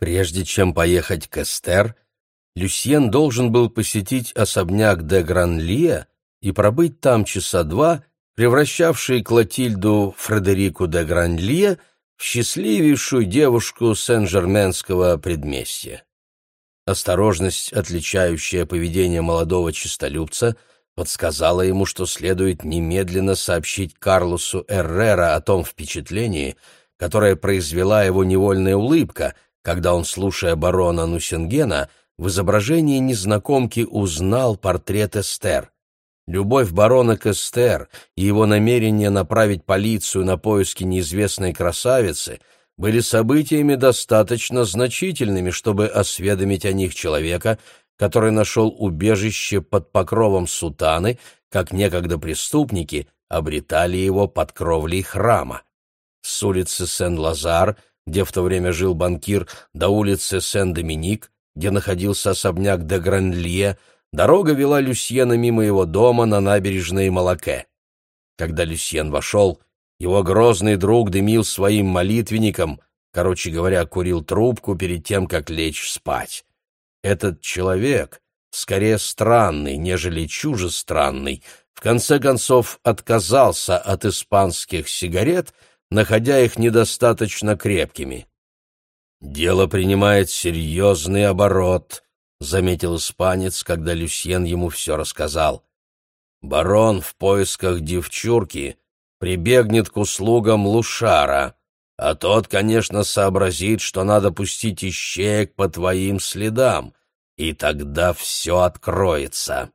Прежде чем поехать к Эстер, Люсьен должен был посетить особняк де Гранлия и пробыть там часа два, превращавшие Клотильду Фредерику де Гранлия в счастливейшую девушку Сен-Жерменского предместья. Осторожность, отличающая поведение молодого честолюбца, подсказала ему, что следует немедленно сообщить Карлосу Эррера о том впечатлении, которое произвела его невольная улыбка, когда он, слушая барона Нусингена, в изображении незнакомки узнал портрет Эстер. Любовь барона к Эстер и его намерение направить полицию на поиски неизвестной красавицы были событиями достаточно значительными, чтобы осведомить о них человека, который нашел убежище под покровом сутаны, как некогда преступники обретали его под кровлей храма. С улицы Сен-Лазар, где в то время жил банкир, до улицы Сен-Доминик, где находился особняк де Гранлье, дорога вела Люсьена мимо его дома на набережной Малаке. Когда Люсьен вошел, его грозный друг дымил своим молитвенником, короче говоря, курил трубку перед тем, как лечь спать. Этот человек, скорее странный, нежели чужестранный, в конце концов отказался от испанских сигарет, находя их недостаточно крепкими. «Дело принимает серьезный оборот», — заметил испанец, когда Люсьен ему все рассказал. «Барон в поисках девчурки прибегнет к услугам Лушара, а тот, конечно, сообразит, что надо пустить ищеек по твоим следам, и тогда все откроется.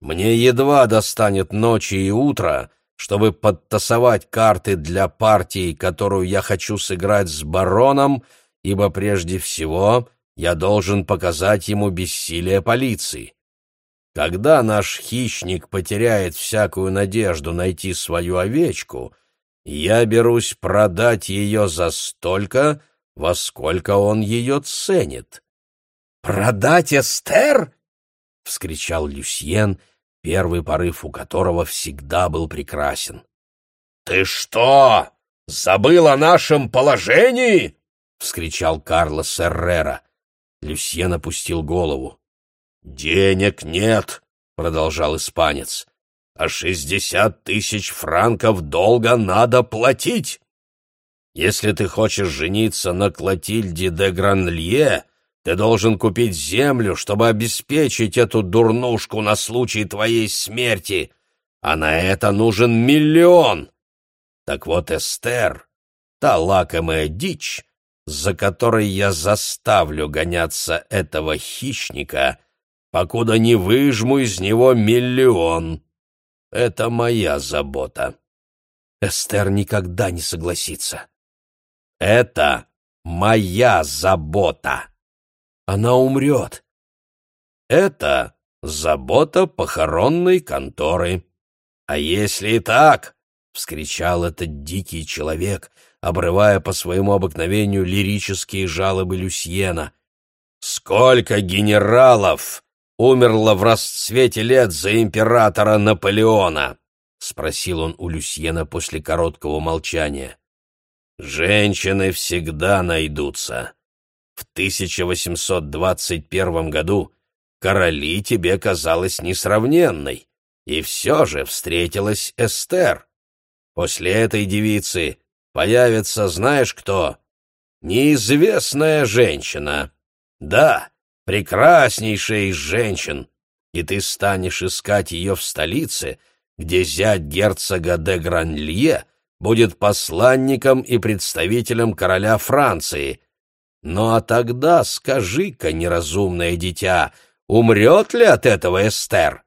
Мне едва достанет ночи и утра, чтобы подтасовать карты для партии, которую я хочу сыграть с бароном, — ибо прежде всего я должен показать ему бессилие полиции. Когда наш хищник потеряет всякую надежду найти свою овечку, я берусь продать ее за столько, во сколько он ее ценит. «Продать Эстер?» — вскричал Люсьен, первый порыв у которого всегда был прекрасен. «Ты что, забыл о нашем положении?» — вскричал Карлос Эррера. Люсьен опустил голову. «Денег нет», — продолжал испанец, — «а шестьдесят тысяч франков долга надо платить. Если ты хочешь жениться на Клотильде де Гранлье, ты должен купить землю, чтобы обеспечить эту дурнушку на случай твоей смерти, а на это нужен миллион. Так вот, Эстер, та лакомая дичь, за которой я заставлю гоняться этого хищника, покуда не выжму из него миллион. Это моя забота. Эстер никогда не согласится. Это моя забота. Она умрет. Это забота похоронной конторы. А если и так, — вскричал этот дикий человек, обрывая по своему обыкновению лирические жалобы Люсьена. «Сколько генералов умерло в расцвете лет за императора Наполеона?» — спросил он у Люсьена после короткого молчания. «Женщины всегда найдутся. В 1821 году короли тебе казалась несравненной, и все же встретилась Эстер. После этой девицы появится знаешь кто? Неизвестная женщина. Да, прекраснейшая из женщин. И ты станешь искать ее в столице, где зять герцога де Гранлье будет посланником и представителем короля Франции. Ну а тогда скажи-ка, неразумное дитя, умрет ли от этого Эстер?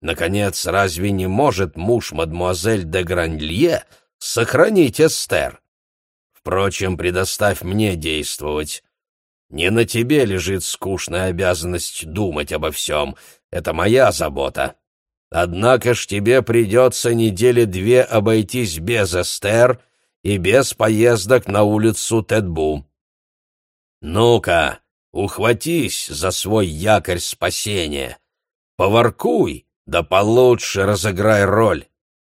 Наконец, разве не может муж мадемуазель де Гранлье сохранить Эстер. Впрочем, предоставь мне действовать. Не на тебе лежит скучная обязанность думать обо всем. Это моя забота. Однако ж тебе придется недели две обойтись без Эстер и без поездок на улицу Тедбу. Ну-ка, ухватись за свой якорь спасения. Поворкуй, да получше разыграй роль.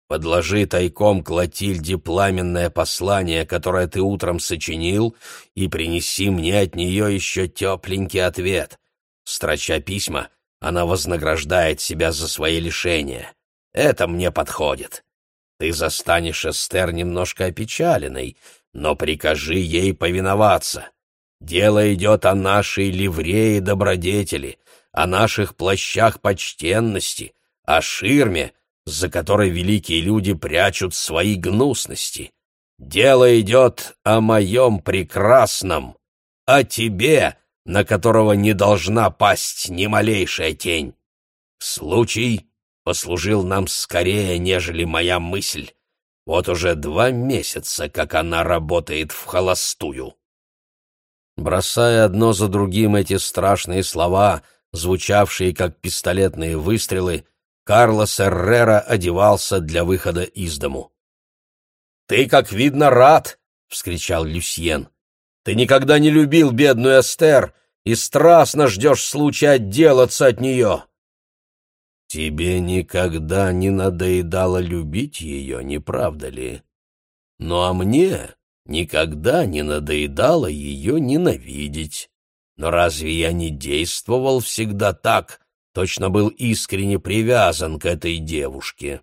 подложи тайком Клотильде пламенное послание, которое ты утром сочинил, и принеси мне от нее еще тепленький ответ. Строча письма, она вознаграждает себя за свои лишения. Это мне подходит. Ты застанешь Эстер немножко опечаленной, но прикажи ей повиноваться. Дело идет о нашей ливрее добродетели, о наших плащах почтенности, о ширме, за которой великие люди прячут свои гнусности. Дело идет о моем прекрасном, о тебе, на которого не должна пасть ни малейшая тень. Случай послужил нам скорее, нежели моя мысль. Вот уже два месяца, как она работает в холостую. Бросая одно за другим эти страшные слова, звучавшие как пистолетные выстрелы, Карлос Эррера одевался для выхода из дому. «Ты, как видно, рад!» — вскричал Люсьен. «Ты никогда не любил бедную Эстер и страстно ждешь случая отделаться от нее!» «Тебе никогда не надоедало любить ее, не правда ли? Ну а мне никогда не надоедало ее ненавидеть. Но разве я не действовал всегда так, точно был искренне привязан к этой девушке?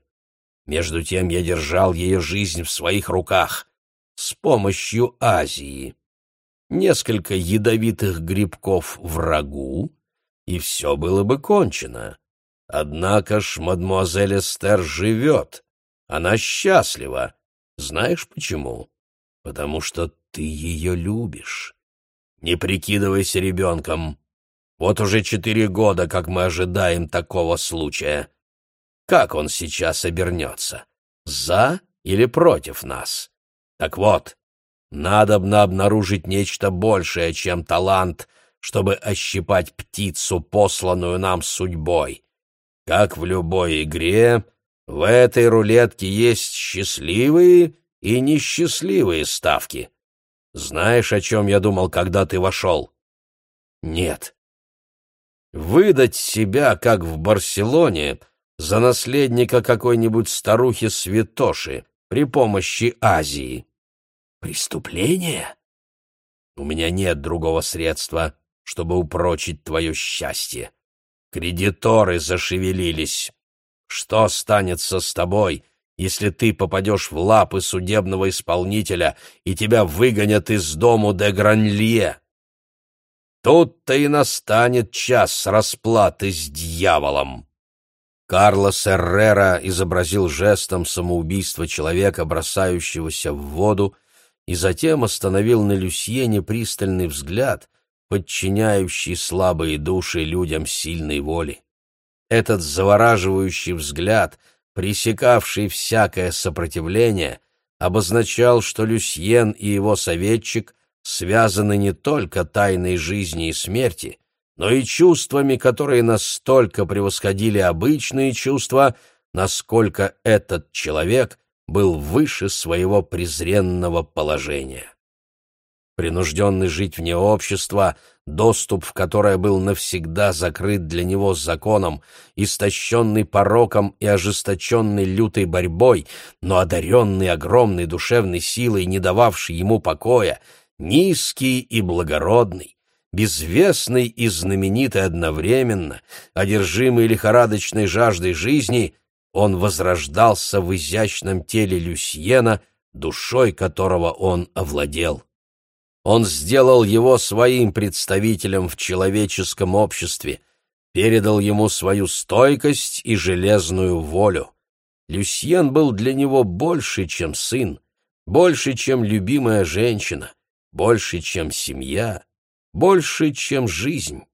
Между тем я держал ее жизнь в своих руках с помощью Азии. Несколько ядовитых грибков врагу, и все было бы кончено. Однако ж мадмуазель Эстер живет, она счастлива. Знаешь почему? Потому что ты ее любишь. Не прикидывайся ребенком. Вот уже четыре года, как мы ожидаем такого случая. Как он сейчас обернется? За или против нас? Так вот, надобно обнаружить нечто большее, чем талант, чтобы ощипать птицу, посланную нам судьбой. Как в любой игре, в этой рулетке есть счастливые и несчастливые ставки. Знаешь, о чем я думал, когда ты вошел? Нет. Выдать себя, как в Барселоне, за наследника какой-нибудь старухи-святоши при помощи Азии. Преступление? У меня нет другого средства, чтобы упрочить твое счастье. Кредиторы зашевелились. Что станется с тобой, если ты попадешь в лапы судебного исполнителя и тебя выгонят из дому де Гранлье. Тут-то и настанет час расплаты с дьяволом. Карлос Эррера изобразил жестом самоубийство человека, бросающегося в воду, и затем остановил на Люсьене пристальный взгляд, подчиняющий слабые души людям сильной воли. Этот завораживающий взгляд — пресекавший всякое сопротивление, обозначал, что Люсьен и его советчик связаны не только тайной жизни и смерти, но и чувствами, которые настолько превосходили обычные чувства, насколько этот человек был выше своего презренного положения принужденный жить вне общества, доступ в которое был навсегда закрыт для него законом, истощенный пороком и ожесточенный лютой борьбой, но одаренный огромной душевной силой, не дававшей ему покоя, низкий и благородный, безвестный и знаменитый одновременно, одержимый лихорадочной жаждой жизни, он возрождался в изящном теле Люсьена, душой которого он овладел. Он сделал его своим представителем в человеческом обществе, передал ему свою стойкость и железную волю. Люсьен был для него больше, чем сын, больше, чем любимая женщина, больше, чем семья, больше, чем жизнь.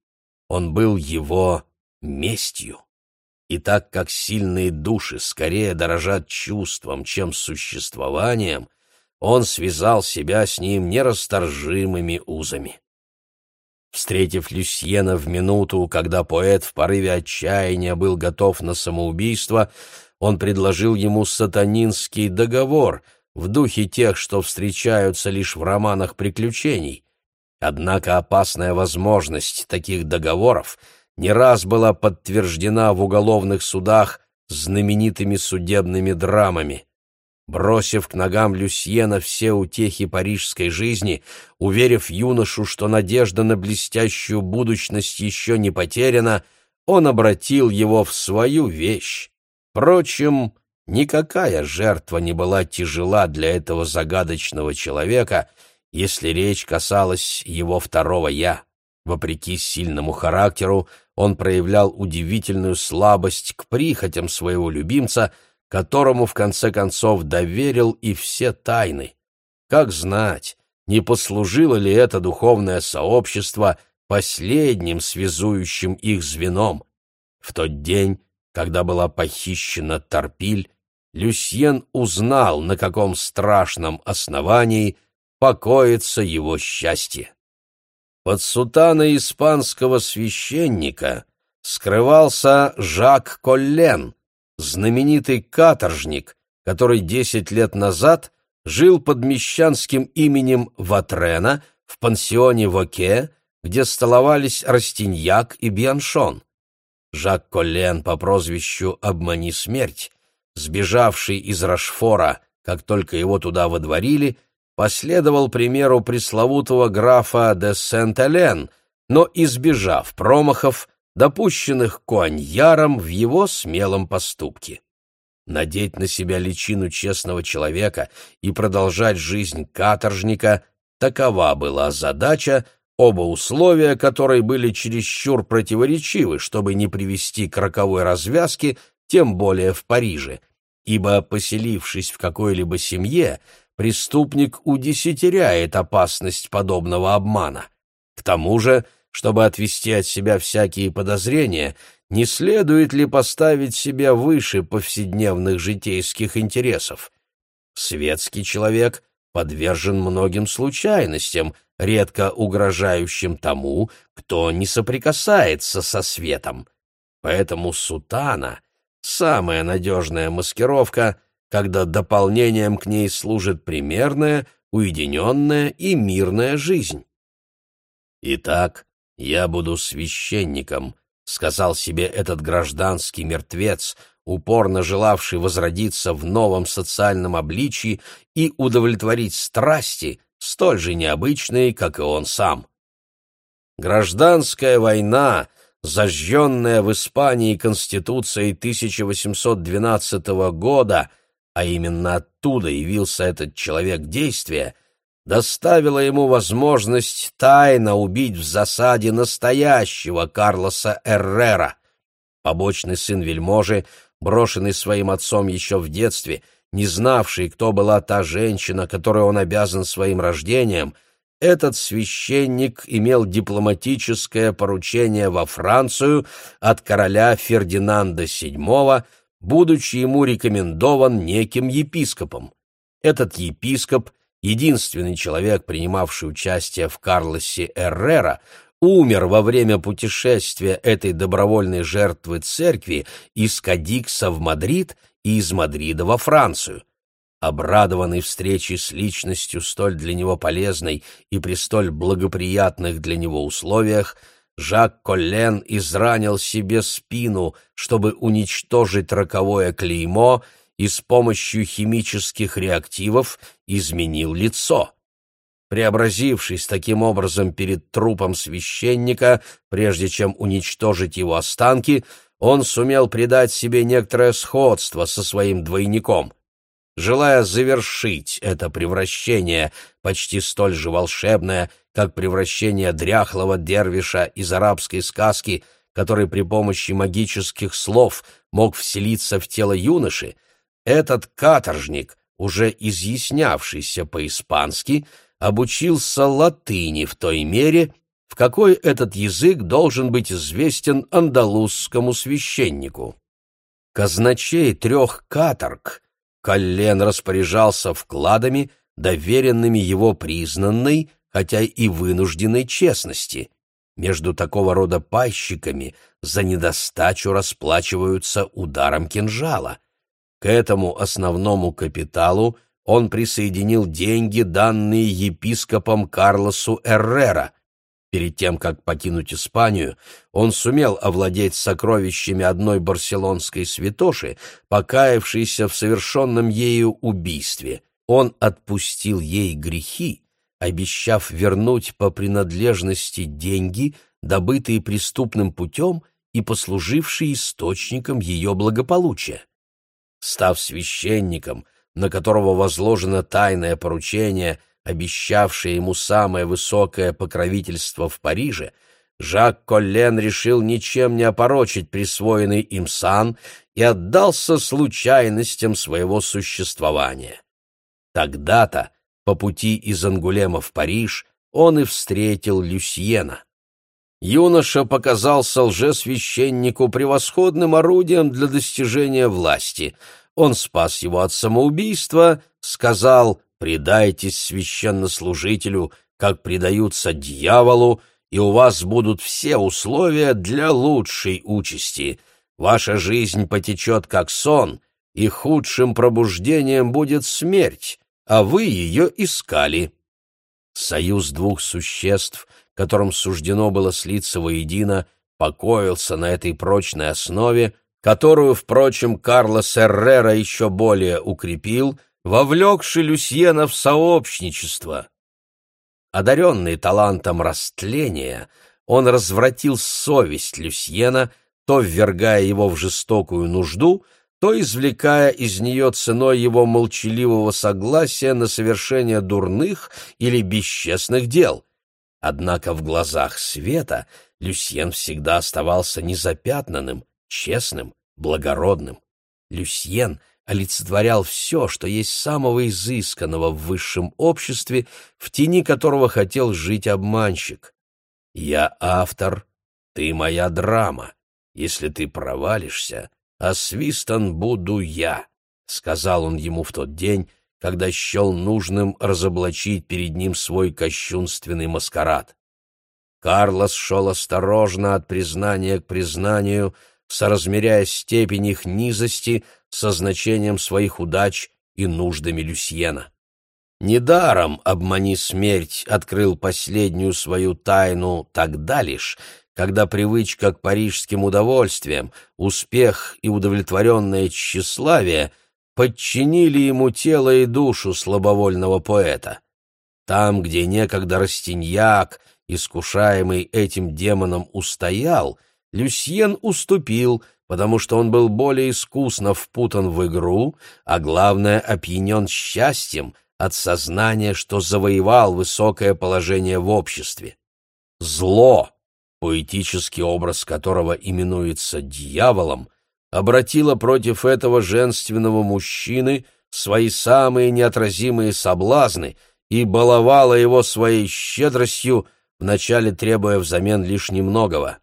Он был его местью. И так как сильные души скорее дорожат чувством, чем существованием, он связал себя с ним нерасторжимыми узами. Встретив Люсьена в минуту, когда поэт в порыве отчаяния был готов на самоубийство, он предложил ему сатанинский договор в духе тех, что встречаются лишь в романах приключений. Однако опасная возможность таких договоров не раз была подтверждена в уголовных судах знаменитыми судебными драмами. Бросив к ногам Люсьена все утехи парижской жизни, уверив юношу, что надежда на блестящую будущность еще не потеряна, он обратил его в свою вещь. Впрочем, никакая жертва не была тяжела для этого загадочного человека, если речь касалась его второго «я». Вопреки сильному характеру, он проявлял удивительную слабость к прихотям своего любимца, которому в конце концов доверил и все тайны. Как знать, не послужило ли это духовное сообщество последним связующим их звеном? В тот день, когда была похищена Торпиль, Люсьен узнал, на каком страшном основании покоится его счастье. Под сутаной испанского священника скрывался Жак Коллен, знаменитый каторжник, который десять лет назад жил под мещанским именем Ватрена в пансионе Воке, где столовались Растиньяк и Бианшон. Жак Коллен по прозвищу «Обмани смерть», сбежавший из Рашфора, как только его туда водворили, последовал примеру пресловутого графа де Сент-Элен, но, избежав промахов, допущенных Куаньяром в его смелом поступке. Надеть на себя личину честного человека и продолжать жизнь каторжника — такова была задача, оба условия которой были чересчур противоречивы, чтобы не привести к роковой развязке, тем более в Париже, ибо, поселившись в какой-либо семье, преступник удесятеряет опасность подобного обмана. К тому же, чтобы отвести от себя всякие подозрения, не следует ли поставить себя выше повседневных житейских интересов? Светский человек подвержен многим случайностям, редко угрожающим тому, кто не соприкасается со светом. Поэтому сутана — самая надежная маскировка — когда дополнением к ней служит примерная, уединенная и мирная жизнь. «Итак, я буду священником», — сказал себе этот гражданский мертвец, упорно желавший возродиться в новом социальном обличии и удовлетворить страсти, столь же необычные, как и он сам. Гражданская война, зажженная в Испании Конституцией 1812 года, а именно оттуда явился этот человек действия, доставила ему возможность тайно убить в засаде настоящего Карлоса Эррера. Побочный сын вельможи, брошенный своим отцом еще в детстве, не знавший, кто была та женщина, которой он обязан своим рождением, этот священник имел дипломатическое поручение во Францию от короля Фердинанда VII будучи ему рекомендован неким епископом. Этот епископ, единственный человек, принимавший участие в Карлосе Эррера, умер во время путешествия этой добровольной жертвы церкви из Кадикса в Мадрид и из Мадрида во Францию. Обрадованный встречей с личностью столь для него полезной и при столь благоприятных для него условиях, Жак Коллен изранил себе спину, чтобы уничтожить роковое клеймо и с помощью химических реактивов изменил лицо. Преобразившись таким образом перед трупом священника, прежде чем уничтожить его останки, он сумел придать себе некоторое сходство со своим двойником. Желая завершить это превращение, почти столь же волшебное, как превращение дряхлого дервиша из арабской сказки, который при помощи магических слов мог вселиться в тело юноши, этот каторжник, уже изъяснявшийся по-испански, обучился латыни в той мере, в какой этот язык должен быть известен андалузскому священнику. Казначей трех каторг — Коллен распоряжался вкладами, доверенными его признанной, хотя и вынужденной честности. Между такого рода пайщиками за недостачу расплачиваются ударом кинжала. К этому основному капиталу он присоединил деньги, данные епископом Карлосу Эррера. Перед тем, как покинуть Испанию, он сумел овладеть сокровищами одной барселонской святоши, покаявшейся в совершенном ею убийстве. Он отпустил ей грехи, обещав вернуть по принадлежности деньги, добытые преступным путем и послужившие источником ее благополучия. Став священником, на которого возложено тайное поручение, обещавшее ему самое высокое покровительство в Париже, Жак Коллен решил ничем не опорочить присвоенный им сан и отдался случайностям своего существования. Тогда-то, по пути из Ангулема в Париж, он и встретил Люсьена. Юноша показался лжесвященнику превосходным орудием для достижения власти. Он спас его от самоубийства, сказал «предайтесь священнослужителю, как предаются дьяволу, и у вас будут все условия для лучшей участи. Ваша жизнь потечет как сон, и худшим пробуждением будет смерть, а вы ее искали». Союз двух существ — которым суждено было слиться воедино, покоился на этой прочной основе, которую, впрочем, Карлос Эррера еще более укрепил, вовлекший Люсьена в сообщничество. Одаренный талантом растления, он развратил совесть Люсьена, то ввергая его в жестокую нужду, то извлекая из нее ценой его молчаливого согласия на совершение дурных или бесчестных дел. Однако в глазах света Люсьен всегда оставался незапятнанным, честным, благородным. Люсьен олицетворял все, что есть самого изысканного в высшем обществе, в тени которого хотел жить обманщик. «Я автор, ты моя драма. Если ты провалишься, освистан буду я», — сказал он ему в тот день, когда счел нужным разоблачить перед ним свой кощунственный маскарад. Карлос шел осторожно от признания к признанию, соразмеряя степень их низости со значением своих удач и нуждами Люсьена. Недаром «Обмани смерть» открыл последнюю свою тайну тогда лишь, когда привычка к парижским удовольствиям, успех и удовлетворенное тщеславие — подчинили ему тело и душу слабовольного поэта. Там, где некогда Растиньяк, искушаемый этим демоном, устоял, Люсьен уступил, потому что он был более искусно впутан в игру, а главное, опьянен счастьем от сознания, что завоевал высокое положение в обществе. Зло, поэтический образ которого именуется дьяволом, обратила против этого женственного мужчины свои самые неотразимые соблазны и баловала его своей щедростью, вначале требуя взамен лишь немногого.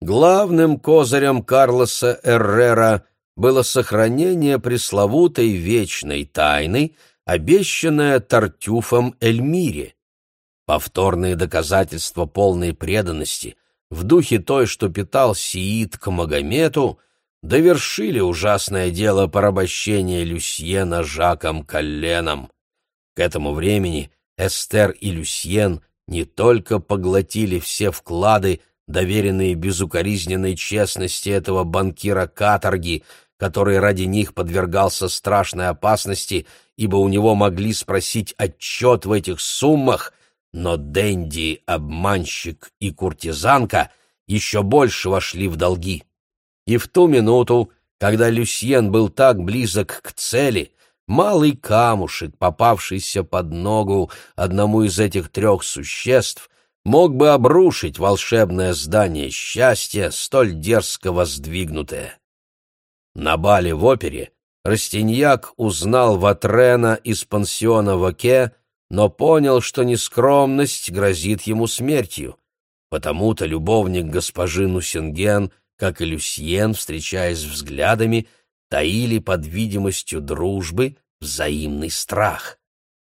Главным козырем Карлоса Эррера было сохранение пресловутой вечной тайны, обещанное Тартюфом Эльмире. Повторные доказательства полной преданности в духе той, что питал Сиит к Магомету, довершили ужасное дело порабощения Люсьена Жаком Колленом. К этому времени Эстер и Люсьен не только поглотили все вклады, доверенные безукоризненной честности этого банкира каторги, который ради них подвергался страшной опасности, ибо у него могли спросить отчет в этих суммах, но Дэнди, обманщик и куртизанка еще больше вошли в долги. И в ту минуту, когда Люсьен был так близок к цели, малый камушек, попавшийся под ногу одному из этих трех существ, мог бы обрушить волшебное здание счастья, столь дерзко воздвигнутое. На бале в опере Растиньяк узнал Ватрена из пансиона Воке, но понял, что нескромность грозит ему смертью. Потому-то любовник госпожи Нусинген — как и Люсьен, встречаясь взглядами, таили под видимостью дружбы взаимный страх.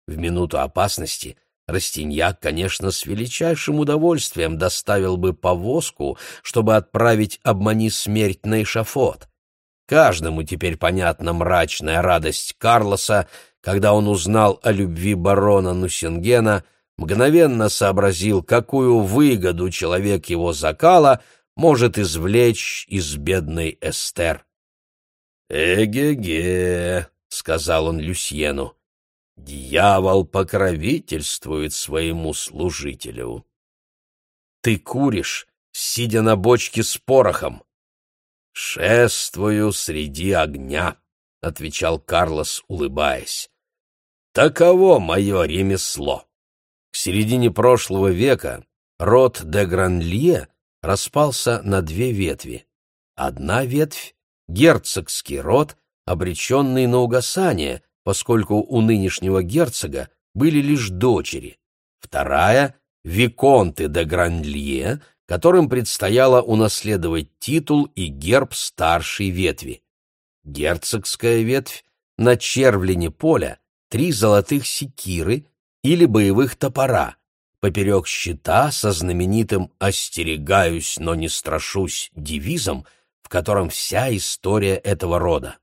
В минуту опасности Растиньяк, конечно, с величайшим удовольствием доставил бы повозку, чтобы отправить «Обмани смерть» на эшафот. Каждому теперь понятна мрачная радость Карлоса, когда он узнал о любви барона Нусингена, мгновенно сообразил, какую выгоду человек его закала может извлечь из бедной Эстер. «Эге-ге», — сказал он Люсьену, — «дьявол покровительствует своему служителю». «Ты куришь, сидя на бочке с порохом». «Шествую среди огня», — отвечал Карлос, улыбаясь. «Таково мое ремесло». К середине прошлого века род де Гранлье распался на две ветви. Одна ветвь — герцогский род, обреченный на угасание, поскольку у нынешнего герцога были лишь дочери. Вторая — виконты де Гранлье, которым предстояло унаследовать титул и герб старшей ветви. Герцогская ветвь на червлене поля три золотых секиры или боевых топора, поперек щита со знаменитым «остерегаюсь, но не страшусь» девизом, в котором вся история этого рода.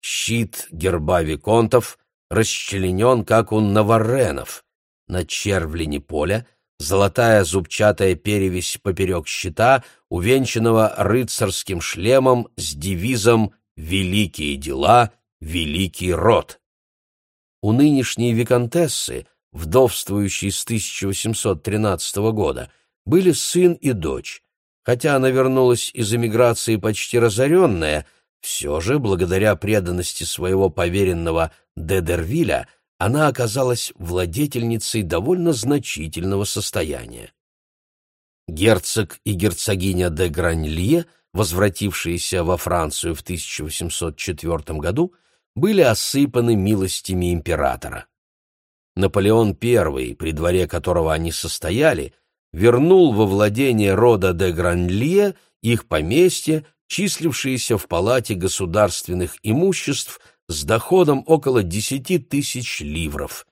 Щит герба Виконтов расчленен, как у Наварренов. На червлене поля золотая зубчатая перевесь поперек щита, увенчанного рыцарским шлемом с девизом «Великие дела, великий род». У нынешней виконтессы вдовствующей с 1813 года, были сын и дочь. Хотя она вернулась из эмиграции почти разоренная, все же, благодаря преданности своего поверенного Дедервиля, она оказалась владетельницей довольно значительного состояния. Герцог и герцогиня де Гранлье, возвратившиеся во Францию в 1804 году, были осыпаны милостями императора. Наполеон I, при дворе которого они состояли, вернул во владение рода де Гранлье их поместье, числившееся в палате государственных имуществ с доходом около десяти тысяч ливров.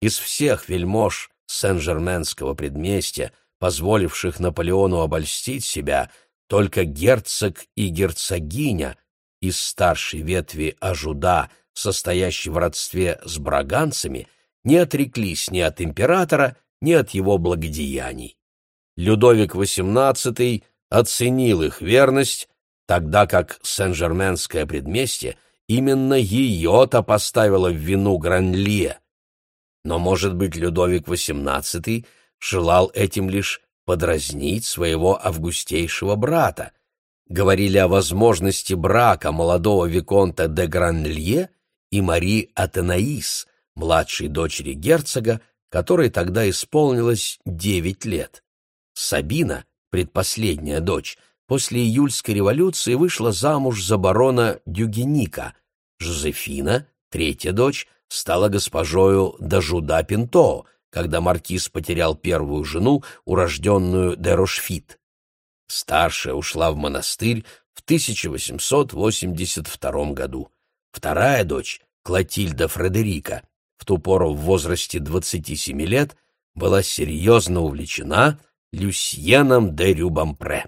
Из всех вельмож Сен-Жерменского предместья, позволивших Наполеону обольстить себя, только герцог и герцогиня из старшей ветви Ажуда, состоящей в родстве с браганцами, не отреклись ни от императора, ни от его благодеяний. Людовик XVIII оценил их верность, тогда как Сен-Жерменское предместье именно ее-то поставило в вину Гранлье. Но, может быть, Людовик XVIII желал этим лишь подразнить своего августейшего брата. Говорили о возможности брака молодого Виконта де Гранлье и Мари Атенаис, младшей дочери герцога, которой тогда исполнилось девять лет. Сабина, предпоследняя дочь, после июльской революции вышла замуж за барона Дюгеника. Жозефина, третья дочь, стала госпожою Дажуда Пинто, когда маркиз потерял первую жену, урожденную де Рошфит. Старшая ушла в монастырь в 1882 году. Вторая дочь, Клотильда Фредерика, в ту пору в возрасте 27 лет, была серьезно увлечена Люсьеном де Рюбампре.